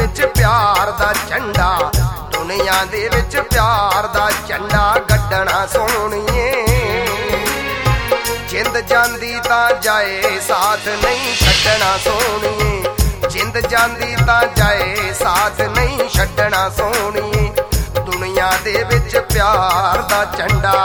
ਵਿੱਚ ਪਿਆਰ ਦਾ ਝੰਡਾ, ਦੁਨੀਆ ਦੇ ਵਿੱਚ ਪਿਆਰ ਦਾ ਝੰਡਾ ਗੱਡਣਾ ਸੋਹਣੀਏ। ਜਿੰਦ ਜਾਂਦੀ ਤਾਂ ਜਾਏ, ਸਾਥ ਨਹੀਂ ਛੱਡਣਾ ਸੋਹਣੀਏ। ਜਿੰਦ ਜਾਂਦੀ ਤਾਂ ਜਾਏ, ਸਾਥ ਨਹੀਂ ਛੱਡਣਾ ਸੋਹਣੀਏ। ਦੁਨੀਆ ਦੇ ਵਿੱਚ ਪਿਆਰ ਦਾ ਝੰਡਾ।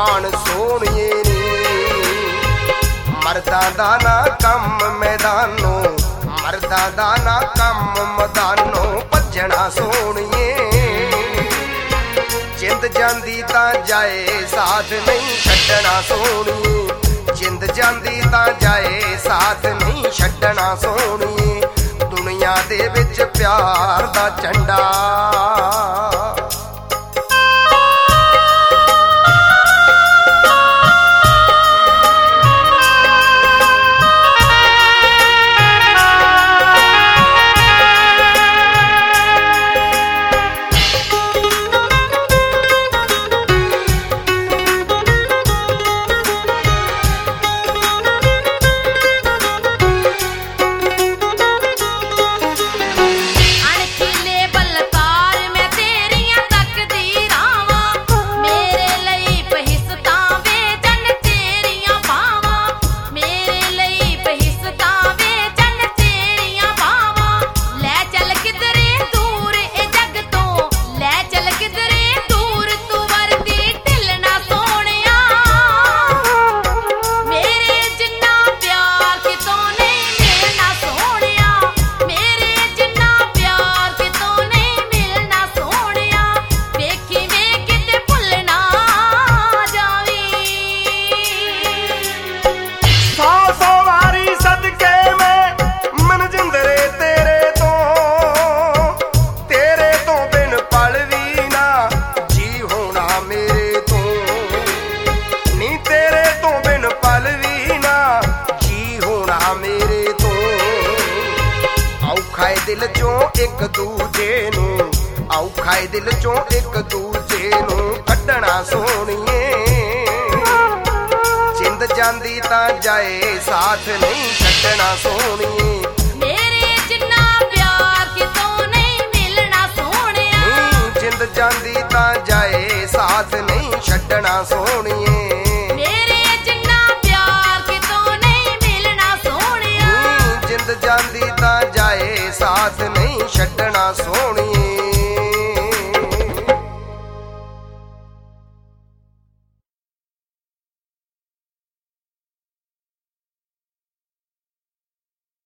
ਈਮਾਨ ਸੋਹਣੀਏ ਨੀ। ਮਰਦਾਂ ਦਾ ਨਾ ਕੰਮ ਮੈਦਾਨੋਂ, ਮਰਦਾਂ ਦਾ ਨਾ ਕੰਮ ਮੈਦਾਨੋਂ ਭੱਜਣਾ ਸੋਹਣੀਏ। ਜਿੰਦ ਜਾਂਦੀ ਤਾਂ ਜਾਏ, ਸਾਥ ਨਹੀਂ ਛੱਡਣਾ ਸੋਹਣੀਏ। ਜਿੰਦ ਜਾਂਦੀ ਤਾਂ ਜਾਏ, ਸਾਥ ਨਹੀਂ ਛੱਡਣਾ ਸੋਹਣੀਏ। ਦੁਨੀਆ ਦੇ ਵਿੱਚ ਪਿਆਰ ਦਾ ਝੰਡਾ ਦਿਲ ਚੋਂ ਇੱਕ ਦੂਜੇ ਨੂੰ ਔਖਾ ਏ ਦਿਲ ਚੋਂ ਇੱਕ ਦੂਜੇ ਨੂੰ ਕੱਢਣਾ ਸੋਹਣੀਏ। ਜਿੰਦ ਜਾਂਦੀ ਤਾਂ ਜਾਏ ਸਾਥ ਨਹੀਂ ਛੱਡਣਾ ਨੀ ਜਿੰਦ ਤਾਂ ਜਾਏ ਸਾਥ ਨਹੀਂ ਛੱਡਣਾ ਸੋਹਣੀਏ।